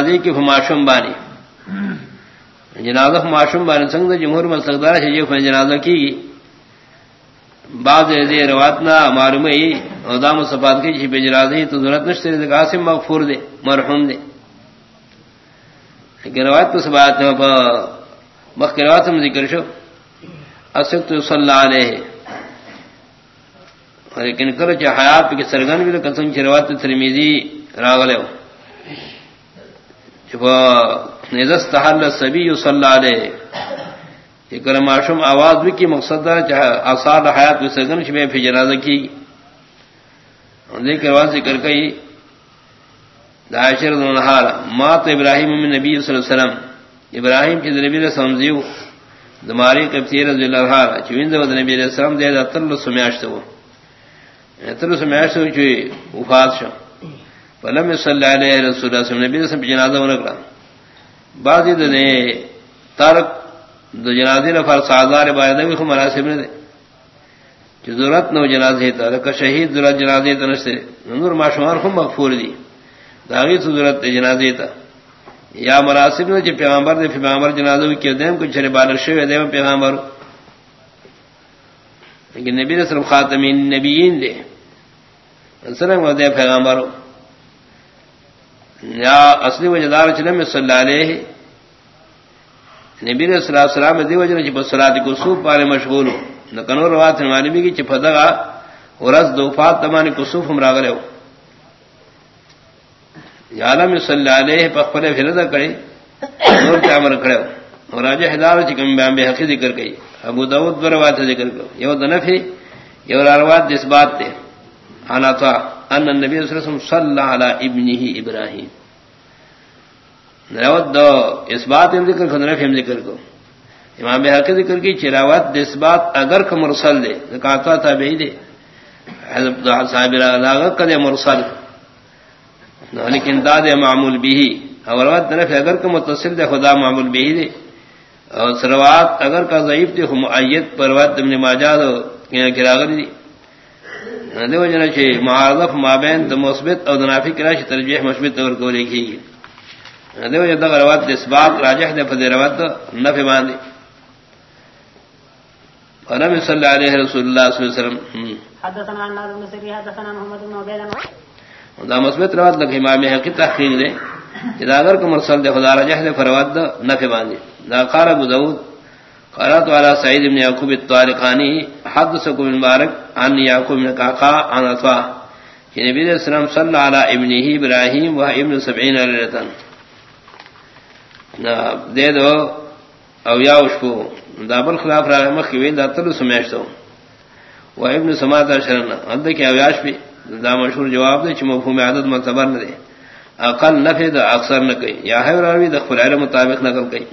جنازی کی فماشم بانی۔ جنازہ فماشم بانی سنگ جمہور مسلدار ہے جو جنازہ کی۔ گی بعض رواتنا معلوم ہے ادام و صفات کی چھپے جنازی تو ضرورت نشتے دے قاسم مغفور دے مرحوم دے۔ لیکن روایت پر سبات مخ کے روایت میں ذکر شو۔ اسد صلی اللہ علیہ۔ لیکن کرو چاہ حیات کی سرگن بھی لکن سنگ روایت ترمیزی راغلے ہو۔ نزست حل سبی صلی علیہ. یہ کرم معشوم آواز بھی کی مقصد ہے چاہے آثار حیات کی سرگن پھر جنازہ کی. دیکھ آواز ذکر کئی. داشر نہار مات ابراہیم من نبی صلی اللہ علیہ وسلم. ابراہیم کی نبی علیہ السلام دماری کبتیر رضی اللہ عنہ. چوین دو نبی علیہ السلام دے دا تل سمیاشت ہو تل سمیاشت ہو چوی وفات شو. فلم صلی اللہ علیہ رسول اللہ صلی اللہ علیہ وسلم جنازہ ونکلا بعضی دنے تارک دو جنازی نفر سازار باید بھی خو مناسب دے جو ضرورت نو جنازے تا لکا شہید ضرورت جنازے تا نشتے نور معشوار خو مغفور دی داغی تو ضرورت جنازے تا یا مناسب نے جو پیغمبر دے پیغمبر جنازہ کی دیم کچھ چرے بالغ شوی دیم پیغمبر. لیکن نبی رسول خاتمین نبیین دے سلام دے پیغمبر؟ یا اصلی وجدار چلم صلی اللہ علیہ نبی رسول اللہ السلام دی وجہ چ صلات کو سوب پارے مشغول نہ کنو روات معلومی کی چفدغا ورس دوفات تمانی کو سوف ہم راغلے ہو۔ عالم صلی اللہ علیہ پخپل فردا کرے، نور کے امر کرے اور راجہ ہدار چکم بیان بے حقی ذکر کئی۔ ابو داؤد بروات ذکر کرو یہ دنفی یہ روات جس بات تے۔ انا تھا۔ ان النبی صلی اللہ علیہ وسلم صلی علی ابنہ ابراہیم۔ روات دو، اس بات ہم ذکر کرو نفی ہم ذکر کرو امام بے ذکر کی چراوات جس بات اگر کا مرسل دے زکاتا تھا بے دے۔ حضرت صاحب لاغت کا دے مرسل لیکن داد معمول بھی اور طرف اگر کا متصل دے، خدا معمول بھی دے۔ اور سروات اگر کا ضعیف دے ہم معیت پروات ابن ماجاد کراغر دی۔ دیو جنا چھ معارضف مابین تو مثبت اور منافق کرا ترجیح مثبت اور کو لکھی گی دیو جنا روات اس بات راجح دے فدی روات نفع باندې ونبي صلى الله عليه رسول الله صلى الله عليه وسلم حدثنا عن بن سري حدثنا محمد بن عبيد دا مثبت روات لکھ امام حقیقت تحقیق دے اذا اگر کو مرسل دے خدا رجح دے فرواد نفع باندې دا قال ابو داود قرات على سعيد بن يعقوب الطارقاني حدثكم المبارك عن يعقوب بن قعقاع، عن عطاء کہ نبی علیہ السلام صلی علی ابنہ ابراہیم و ابن 70 لیلۃ دے دو، او یا وشکو دا بل خلاف را مخ وی دا تل سمیشتو و ابن سماتا شرنا اد کہ اویاش بھی دا مشہور جواب دے چ مفہوم عادت معتبر نہ دے اقل نفی دا اکثر نہ کئی، یا ہے راوی دا خلال مطابق نقل کئی۔